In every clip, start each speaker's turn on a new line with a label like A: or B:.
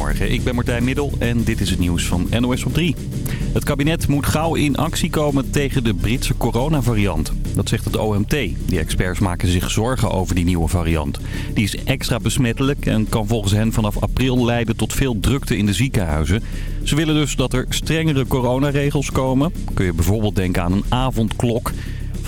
A: Goedemorgen, ik ben Martijn Middel en dit is het nieuws van NOS op 3. Het kabinet moet gauw in actie komen tegen de Britse coronavariant. Dat zegt het OMT. Die experts maken zich zorgen over die nieuwe variant. Die is extra besmettelijk en kan volgens hen vanaf april leiden tot veel drukte in de ziekenhuizen. Ze willen dus dat er strengere coronaregels komen. Kun je bijvoorbeeld denken aan een avondklok...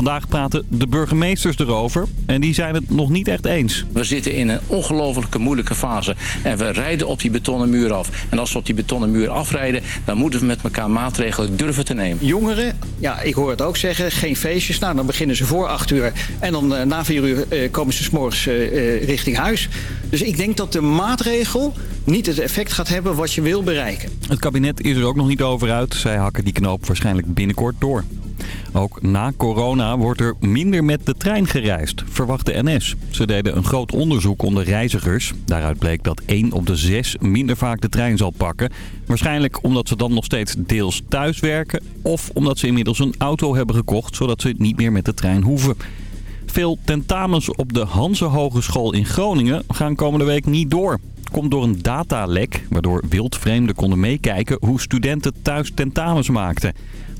A: Vandaag praten de burgemeesters erover en die zijn het nog niet echt eens.
B: We zitten in een ongelofelijke moeilijke fase en we rijden op die betonnen muur af. En als we op die betonnen muur afrijden, dan moeten we met elkaar maatregelen durven te nemen.
C: Jongeren, ja, ik hoor het ook zeggen, geen feestjes. Nou, dan beginnen ze voor acht uur en dan uh, na vier uur uh, komen ze s'morgens uh, richting huis. Dus ik denk dat de maatregel niet het effect gaat hebben wat je wil bereiken.
A: Het kabinet is er ook nog niet over uit. Zij hakken die knoop waarschijnlijk binnenkort door. Ook na corona wordt er minder met de trein gereisd, verwacht de NS. Ze deden een groot onderzoek onder reizigers. Daaruit bleek dat 1 op de 6 minder vaak de trein zal pakken. Waarschijnlijk omdat ze dan nog steeds deels thuis werken... of omdat ze inmiddels een auto hebben gekocht... zodat ze niet meer met de trein hoeven. Veel tentamens op de Hanse Hogeschool in Groningen gaan komende week niet door komt door een datalek, waardoor wildvreemden konden meekijken hoe studenten thuis tentamens maakten.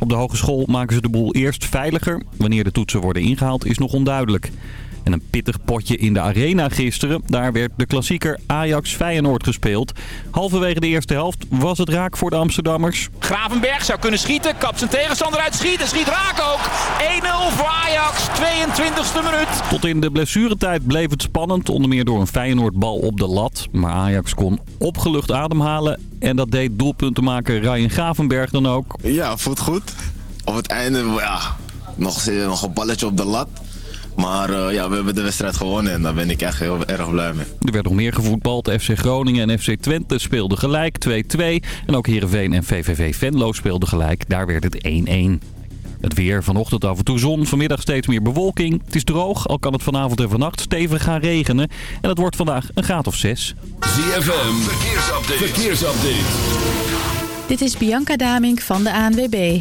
A: Op de hogeschool maken ze de boel eerst veiliger. Wanneer de toetsen worden ingehaald is nog onduidelijk. En een pittig potje in de arena gisteren. Daar werd de klassieker Ajax-Feyenoord gespeeld. Halverwege de eerste helft was het raak voor de Amsterdammers.
D: Gravenberg zou kunnen schieten. Kapt zijn tegenstander uit. Schiet en schiet raak ook. 1-0 voor Ajax. 22e minuut.
A: Tot in de blessuretijd bleef het spannend. Onder meer door een Feyenoord-bal op de lat. Maar Ajax kon opgelucht ademhalen. En dat deed doelpuntenmaker Ryan Gravenberg dan ook.
E: Ja, voelt goed. Op het einde, ja, nog, nog een balletje op de lat. Maar uh, ja, we hebben de wedstrijd gewonnen en daar ben ik echt heel erg blij mee.
A: Er werd nog meer gevoetbald. FC Groningen en FC Twente speelden gelijk 2-2. En ook Heerenveen en VVV Venlo speelden gelijk. Daar werd het 1-1. Het weer, vanochtend af en toe zon, vanmiddag steeds meer bewolking. Het is droog, al kan het vanavond en vannacht stevig gaan regenen. En het wordt vandaag een graad of 6.
F: ZFM, verkeersupdate. verkeersupdate.
G: Dit is Bianca Damink van de ANWB.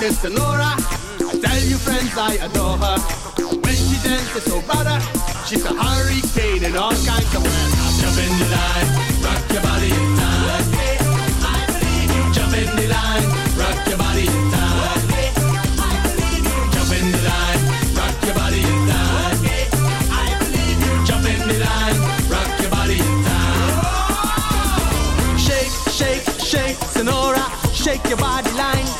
H: Sister Nora. I tell you, friends, I adore her. When she dances so bad, she's a hurricane in all kinds of ways. Jump in the line, rock your body in time. I believe you. Jump in the line, rock your body in time. I believe you. Jump in the line, rock your body in time. I believe you. Jump in the line, rock your body in time. Oh, Shake, shake, shake, Sonora, shake your body line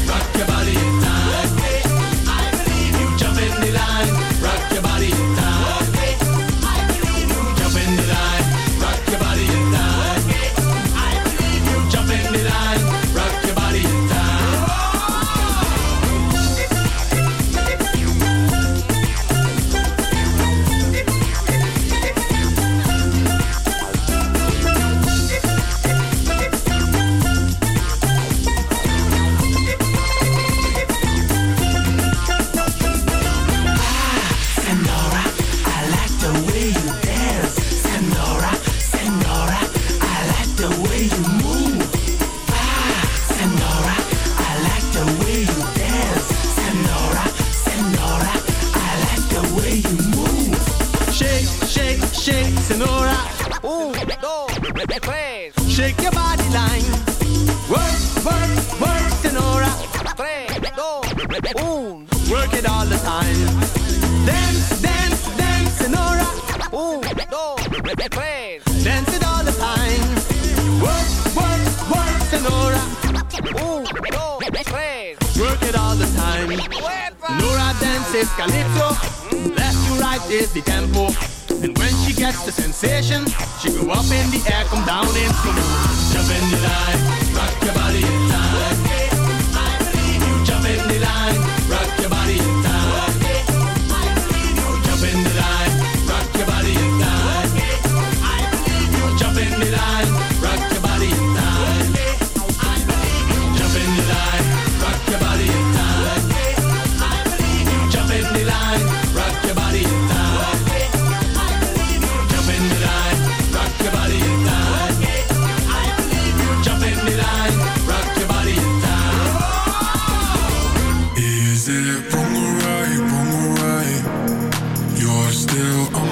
H: you.
I: I'm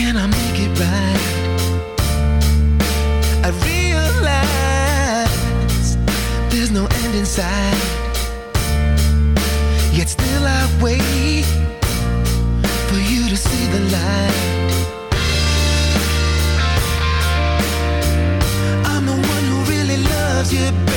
I: Can I
J: make it right? I realize there's no end in sight. Yet still I wait for you to see the light. I'm the one who really loves you.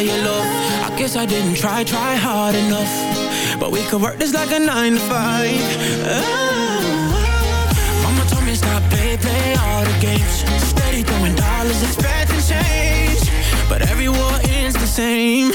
J: by your love. I guess I didn't try, try hard enough. But we could work this like a 9 to 5. Mama told me stop, play, play all the games. Steady throwing dollars, expecting change. But every war ends the same.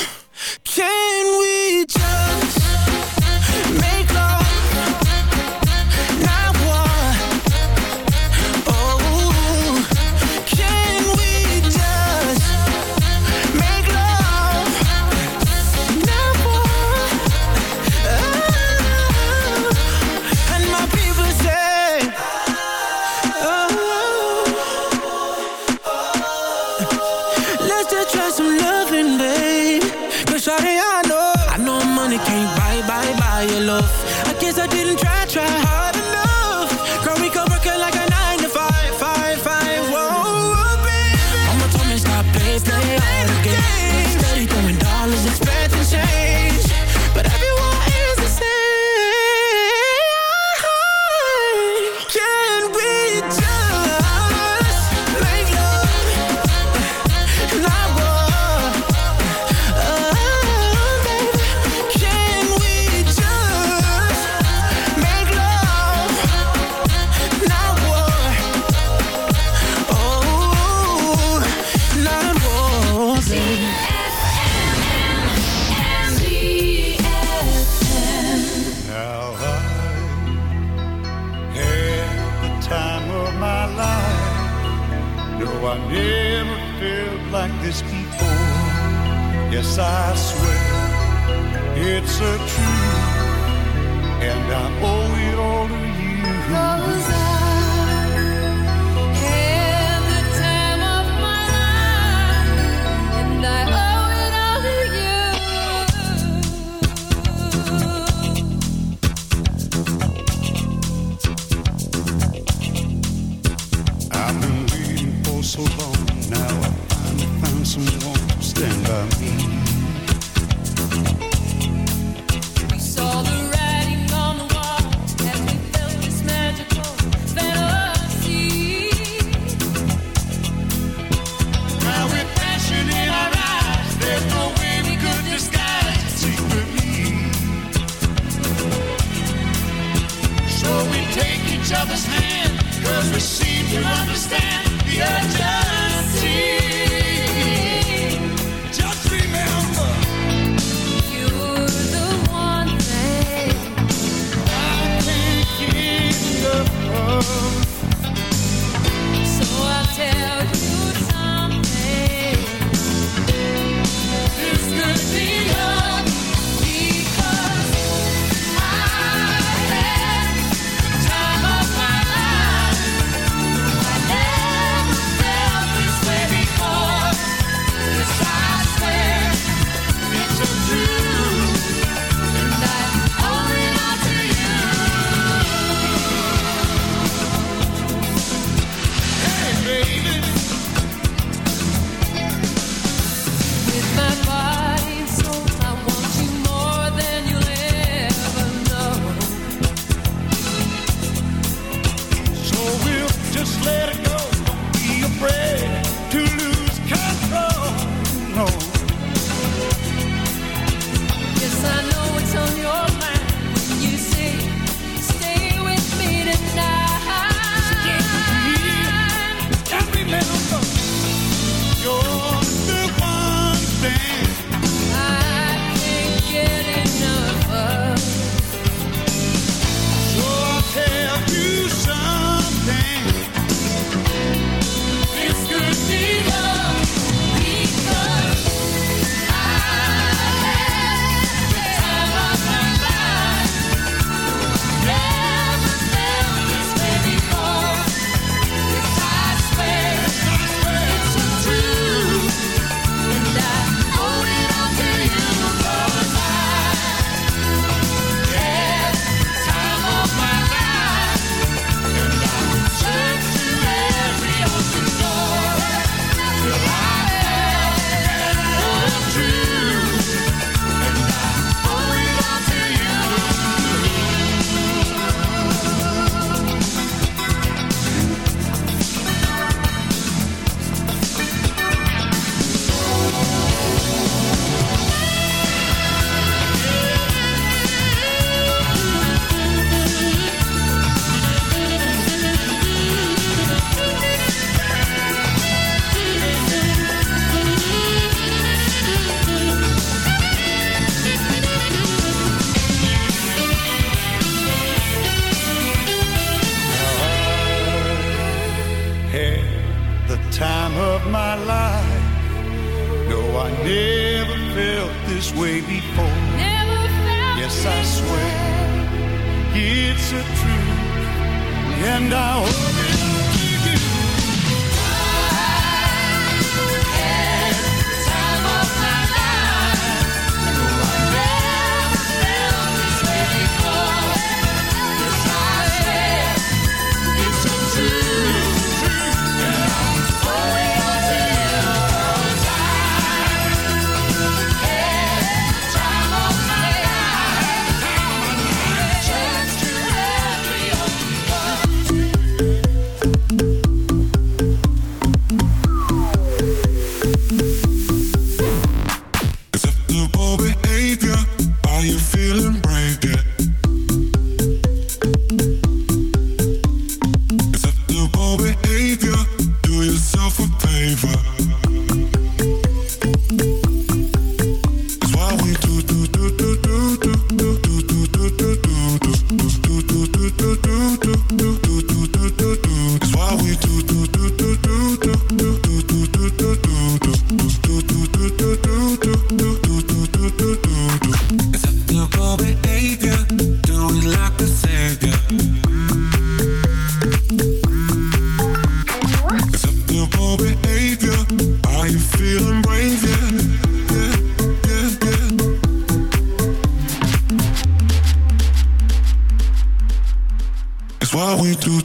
J: That's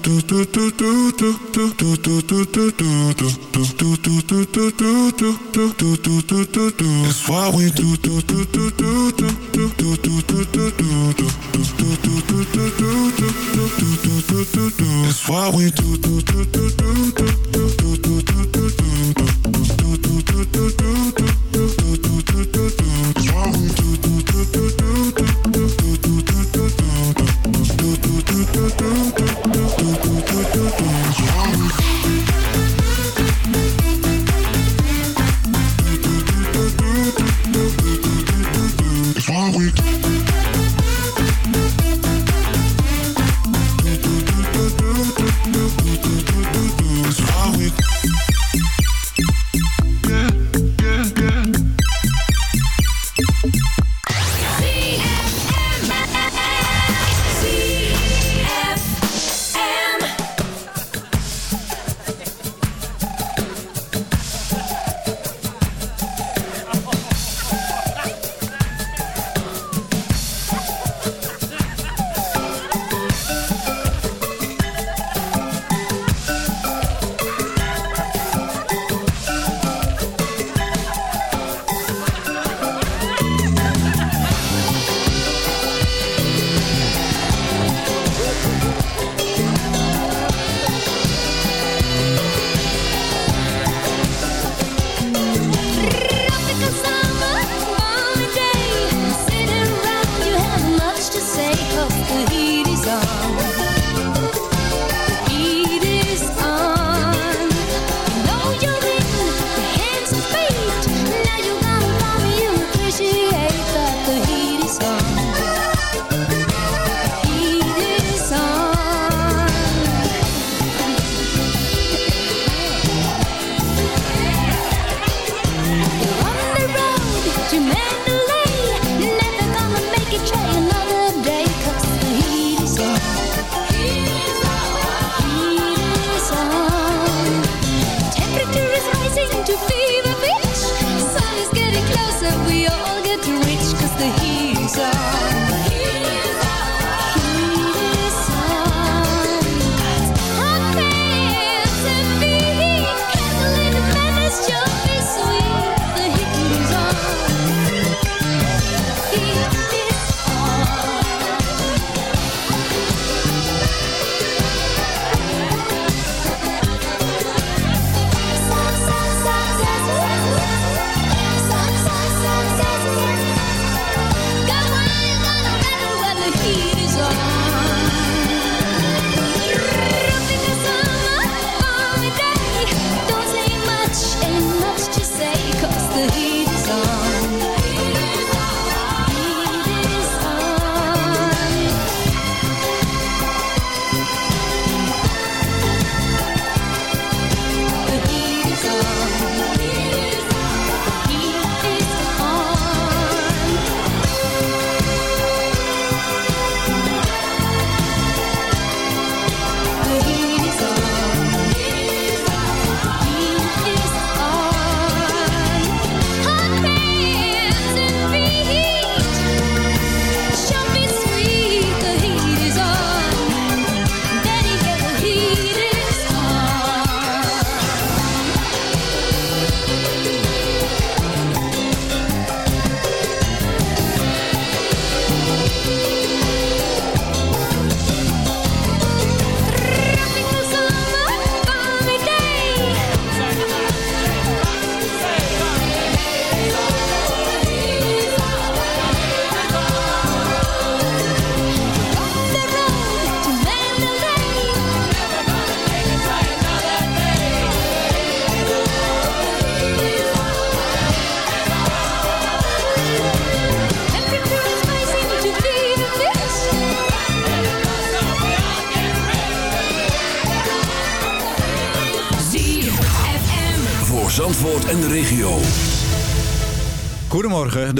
J: what we
I: do. That's what we do. That's what we do.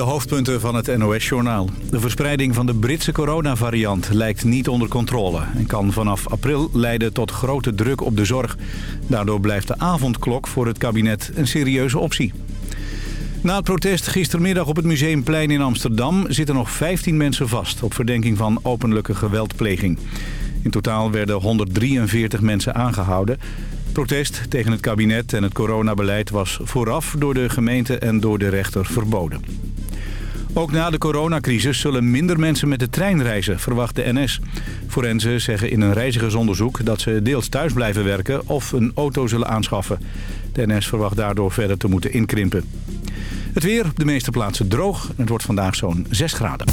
F: De
K: hoofdpunten van het NOS-journaal. De verspreiding van de Britse coronavariant lijkt niet onder controle... en kan vanaf april leiden tot grote druk op de zorg. Daardoor blijft de avondklok voor het kabinet een serieuze optie. Na het protest gistermiddag op het Museumplein in Amsterdam... zitten nog 15 mensen vast op verdenking van openlijke geweldpleging. In totaal werden 143 mensen aangehouden. Protest tegen het kabinet en het coronabeleid was vooraf door de gemeente en door de rechter verboden. Ook na de coronacrisis zullen minder mensen met de trein reizen, verwacht de NS. Forensen zeggen in een reizigersonderzoek dat ze deels thuis blijven werken of een auto zullen aanschaffen. De NS verwacht daardoor verder te moeten inkrimpen. Het weer op de meeste plaatsen droog. Het wordt vandaag zo'n 6 graden.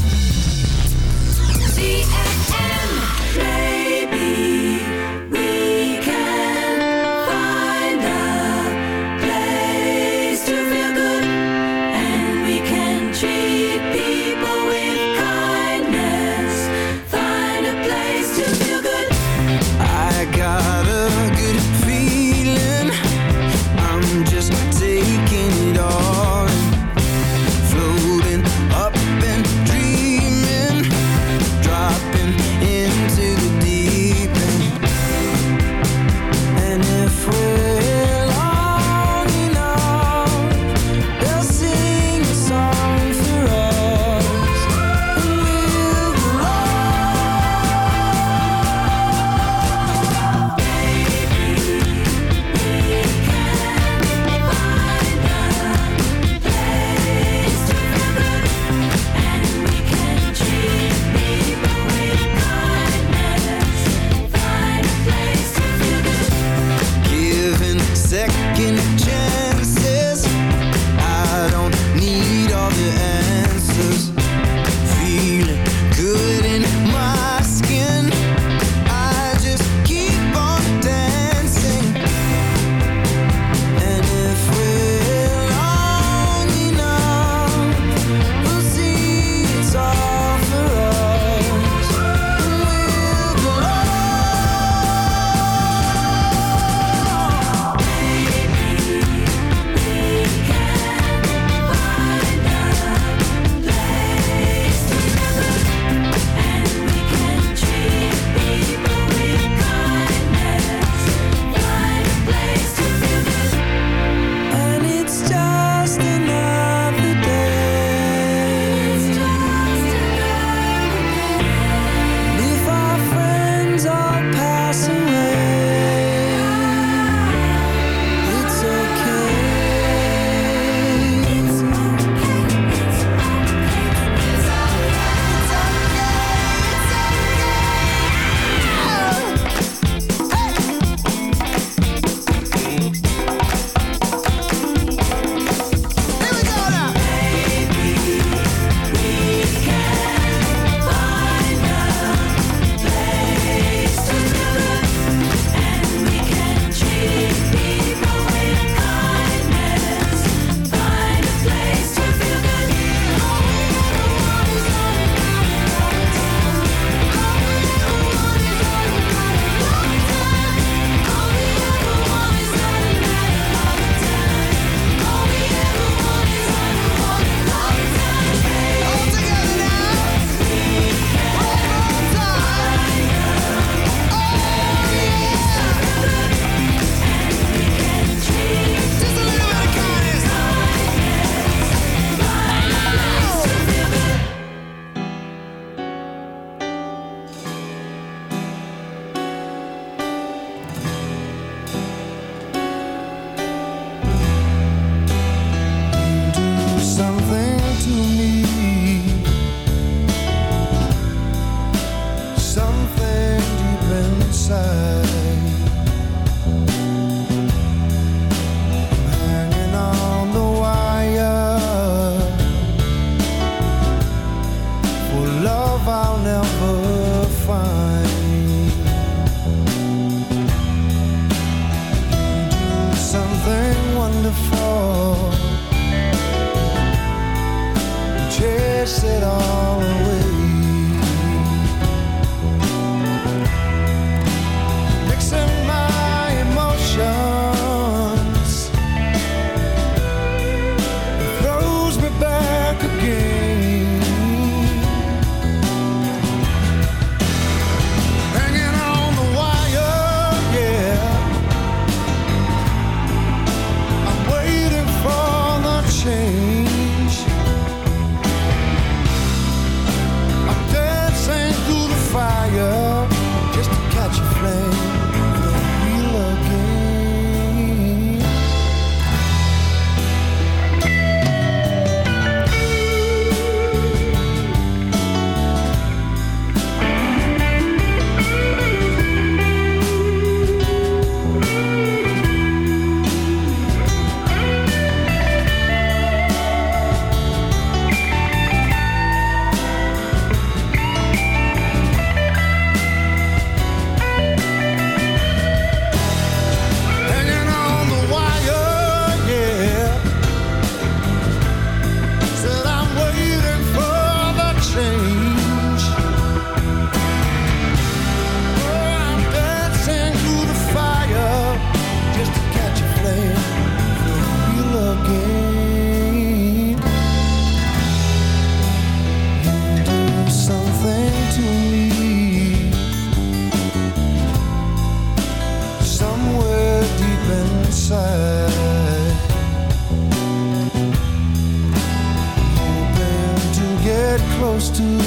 L: Close to.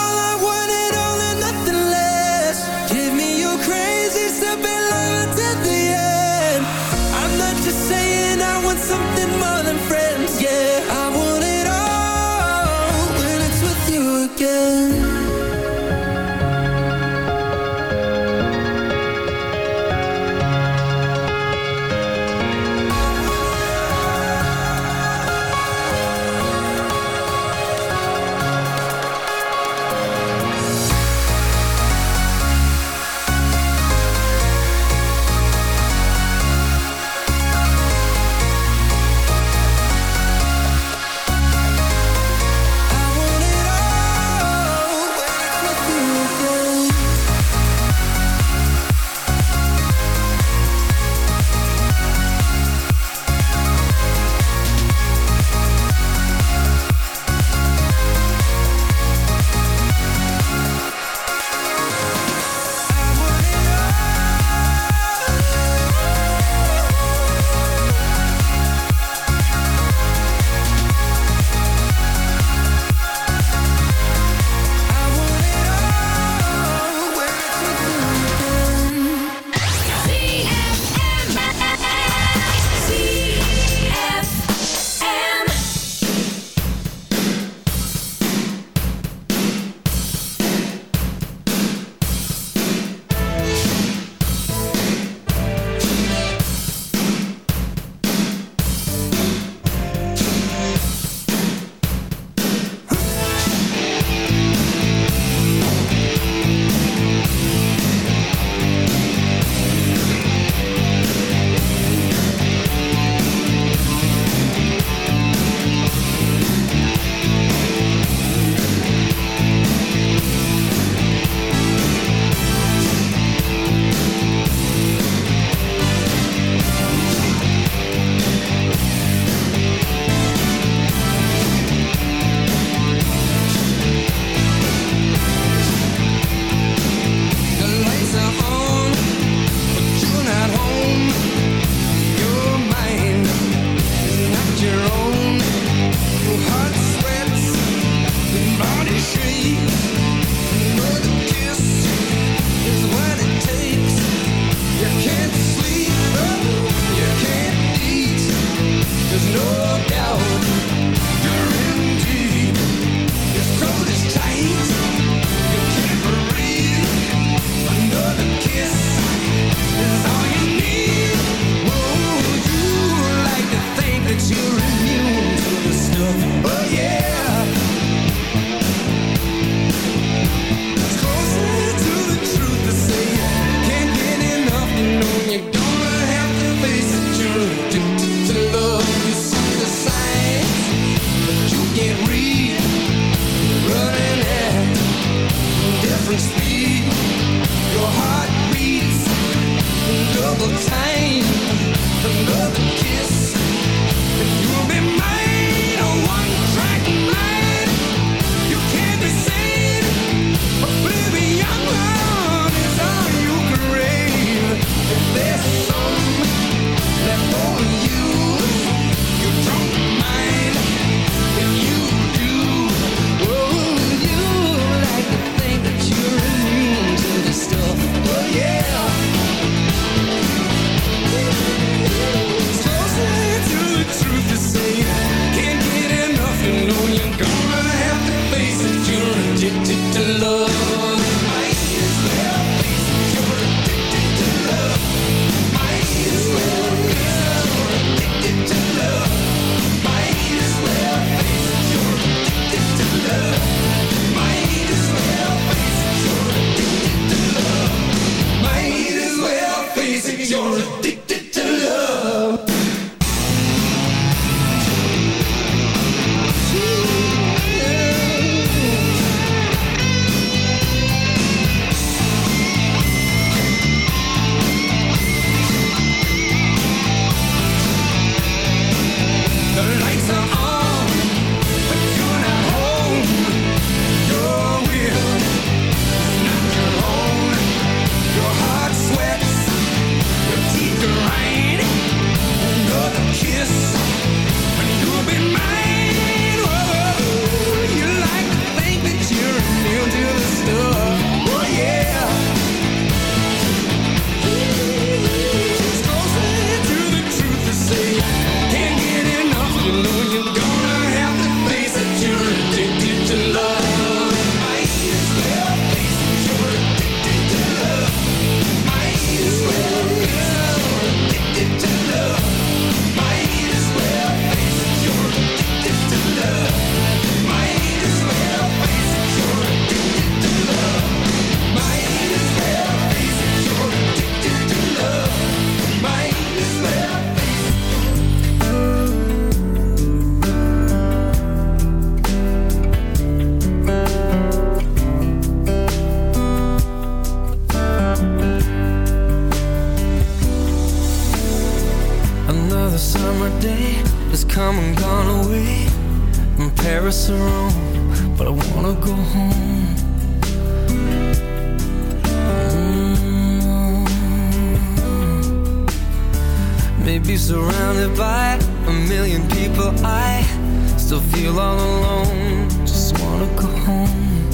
J: feel all alone. Just wanna go home.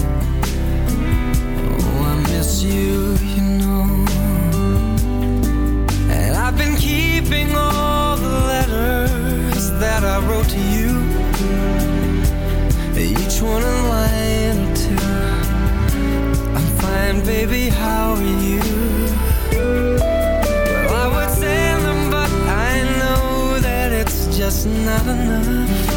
J: Oh, I miss you, you know. And I've been keeping all the letters that I wrote to you. Each one a line or two. I'm fine, baby, how are you? Well, I would send them, but I know that it's just not enough.